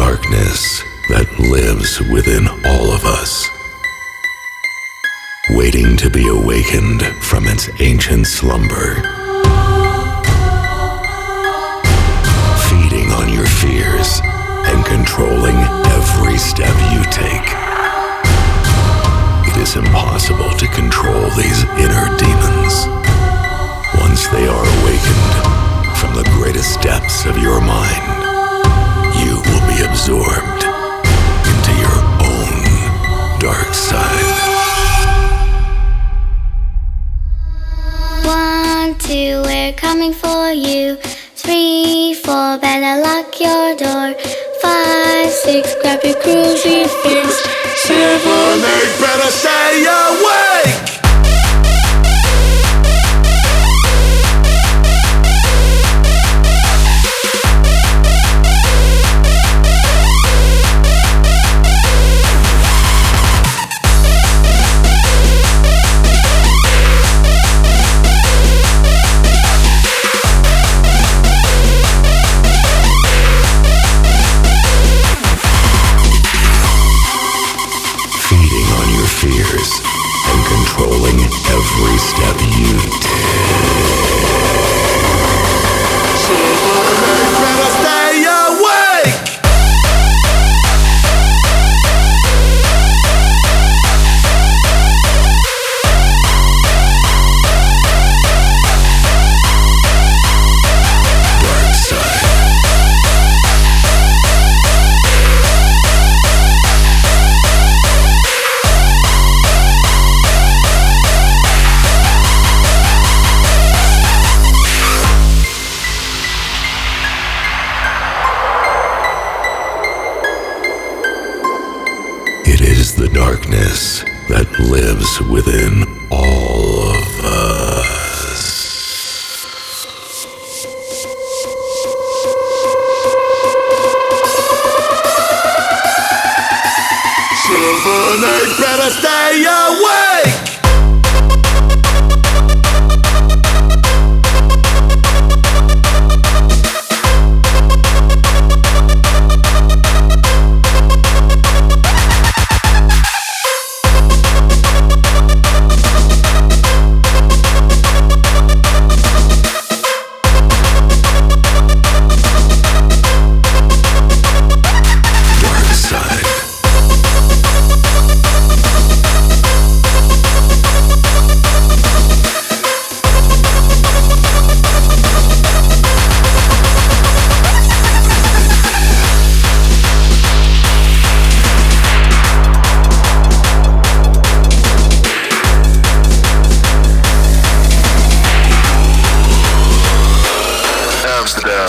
darkness that lives within all of us, waiting to be awakened from its ancient slumber. Feeding on your fears and controlling every step you take. It is impossible to control these inner demons. Once they are awakened from the greatest depths of your mind, absorbed into your own dark side. One, two, we're coming for you. Three, four, better lock your door. Five, six, grab your crucifix. Fears and controlling every step you take. Darkness that lives within all of us. Seven, eight, better stay awake. Amsterdam.